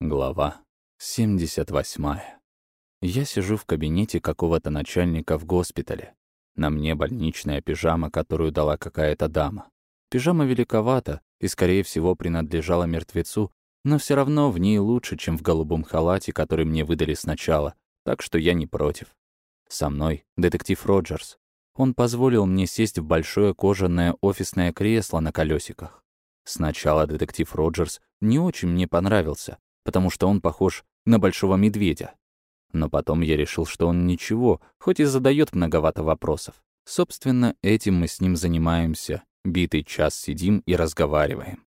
Глава 78. Я сижу в кабинете какого-то начальника в госпитале. На мне больничная пижама, которую дала какая-то дама. Пижама великовата и, скорее всего, принадлежала мертвецу, но все равно в ней лучше, чем в голубом халате, который мне выдали сначала, так что я не против. Со мной детектив Роджерс. Он позволил мне сесть в большое кожаное офисное кресло на колесиках. Сначала детектив Роджерс не очень мне понравился, потому что он похож на большого медведя. Но потом я решил, что он ничего, хоть и задает многовато вопросов. Собственно, этим мы с ним занимаемся. Битый час сидим и разговариваем.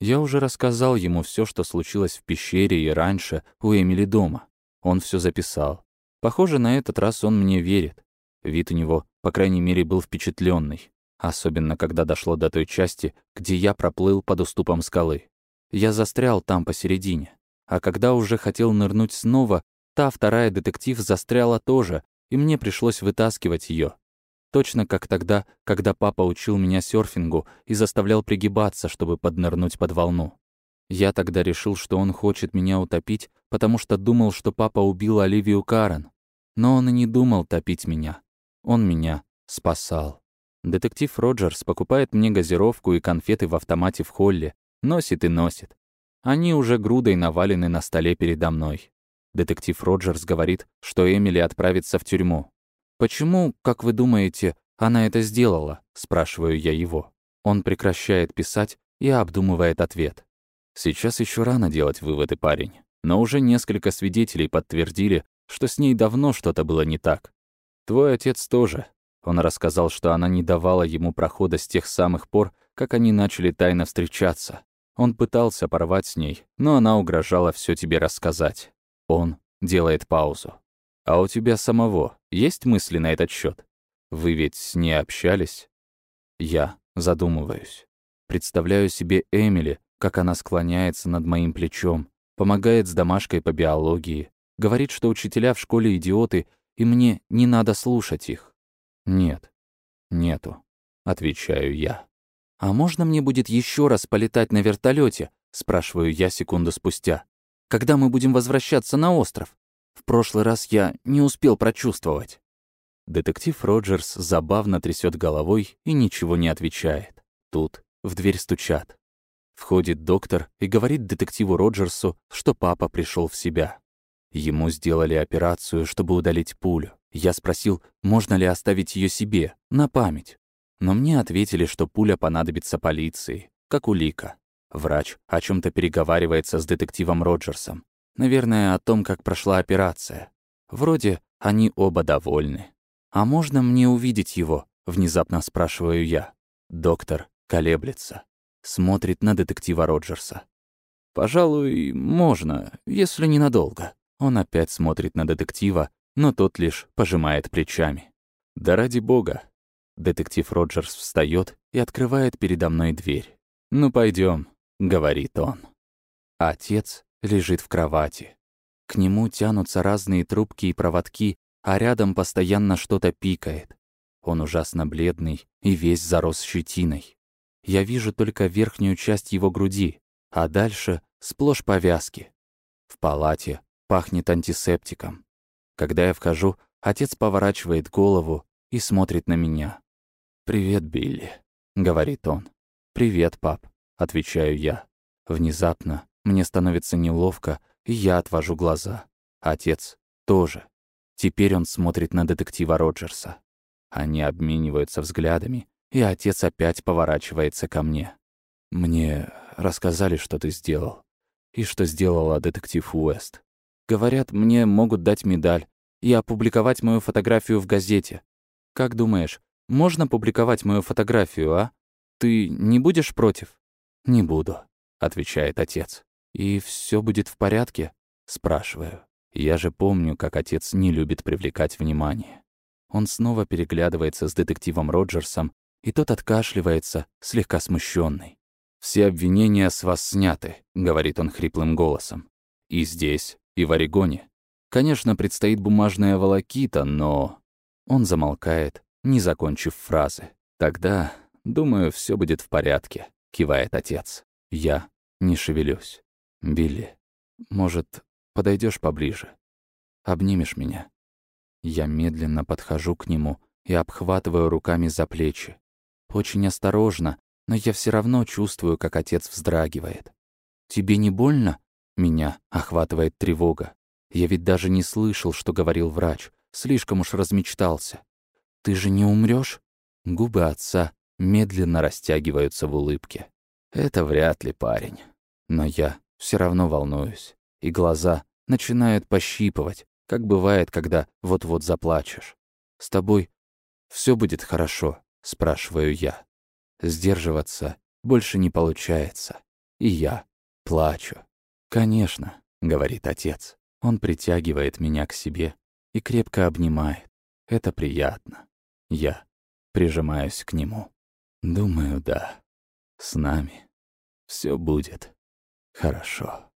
Я уже рассказал ему все, что случилось в пещере и раньше у Эмили дома. Он все записал. Похоже, на этот раз он мне верит. Вид у него, по крайней мере, был впечатленный, Особенно, когда дошло до той части, где я проплыл под уступом скалы. Я застрял там посередине. А когда уже хотел нырнуть снова, та вторая детектив застряла тоже, и мне пришлось вытаскивать ее. Точно как тогда, когда папа учил меня серфингу и заставлял пригибаться, чтобы поднырнуть под волну. Я тогда решил, что он хочет меня утопить, потому что думал, что папа убил Оливию Карен. Но он и не думал топить меня. Он меня спасал. Детектив Роджерс покупает мне газировку и конфеты в автомате в холле, носит и носит. Они уже грудой навалены на столе передо мной. Детектив Роджерс говорит, что Эмили отправится в тюрьму. «Почему, как вы думаете, она это сделала?» — спрашиваю я его. Он прекращает писать и обдумывает ответ. Сейчас еще рано делать выводы, парень. Но уже несколько свидетелей подтвердили, что с ней давно что-то было не так. Твой отец тоже. Он рассказал, что она не давала ему прохода с тех самых пор, как они начали тайно встречаться. Он пытался порвать с ней, но она угрожала все тебе рассказать. Он делает паузу. А у тебя самого есть мысли на этот счет? Вы ведь с ней общались? Я задумываюсь. Представляю себе Эмили, как она склоняется над моим плечом, помогает с домашкой по биологии, говорит, что учителя в школе идиоты, и мне не надо слушать их. Нет, нету, отвечаю я. «А можно мне будет еще раз полетать на вертолете? спрашиваю я секунду спустя. «Когда мы будем возвращаться на остров? В прошлый раз я не успел прочувствовать». Детектив Роджерс забавно трясет головой и ничего не отвечает. Тут в дверь стучат. Входит доктор и говорит детективу Роджерсу, что папа пришел в себя. Ему сделали операцию, чтобы удалить пулю. Я спросил, можно ли оставить ее себе, на память. Но мне ответили, что пуля понадобится полиции, как улика. Врач о чем то переговаривается с детективом Роджерсом. Наверное, о том, как прошла операция. Вроде они оба довольны. «А можно мне увидеть его?» — внезапно спрашиваю я. Доктор колеблется. Смотрит на детектива Роджерса. «Пожалуй, можно, если ненадолго». Он опять смотрит на детектива, но тот лишь пожимает плечами. «Да ради бога, Детектив Роджерс встает и открывает передо мной дверь. «Ну, пойдем, говорит он. Отец лежит в кровати. К нему тянутся разные трубки и проводки, а рядом постоянно что-то пикает. Он ужасно бледный и весь зарос щетиной. Я вижу только верхнюю часть его груди, а дальше сплошь повязки. В палате пахнет антисептиком. Когда я вхожу, отец поворачивает голову и смотрит на меня. «Привет, Билли», — говорит он. «Привет, пап», — отвечаю я. Внезапно мне становится неловко, и я отвожу глаза. Отец тоже. Теперь он смотрит на детектива Роджерса. Они обмениваются взглядами, и отец опять поворачивается ко мне. «Мне рассказали, что ты сделал. И что сделала детектив Уэст. Говорят, мне могут дать медаль и опубликовать мою фотографию в газете. Как думаешь, можно публиковать мою фотографию, а? Ты не будешь против?» «Не буду», — отвечает отец. «И все будет в порядке?» — спрашиваю. Я же помню, как отец не любит привлекать внимание. Он снова переглядывается с детективом Роджерсом, и тот откашливается, слегка смущенный. «Все обвинения с вас сняты», — говорит он хриплым голосом. «И здесь, и в Орегоне. Конечно, предстоит бумажная волокита, но...» Он замолкает, не закончив фразы. «Тогда, думаю, все будет в порядке», — кивает отец. Я не шевелюсь. «Билли, Может, подойдешь поближе? Обнимешь меня?» Я медленно подхожу к нему и обхватываю руками за плечи. Очень осторожно, но я все равно чувствую, как отец вздрагивает. «Тебе не больно?» Меня охватывает тревога. Я ведь даже не слышал, что говорил врач. Слишком уж размечтался. «Ты же не умрёшь?» Губы отца медленно растягиваются в улыбке. «Это вряд ли парень. Но я все равно волнуюсь, и глаза начинают пощипывать, как бывает, когда вот-вот заплачешь. С тобой все будет хорошо, спрашиваю я. Сдерживаться больше не получается. И я плачу. Конечно, говорит отец. Он притягивает меня к себе и крепко обнимает. Это приятно. Я прижимаюсь к нему. Думаю, да. С нами все будет хорошо.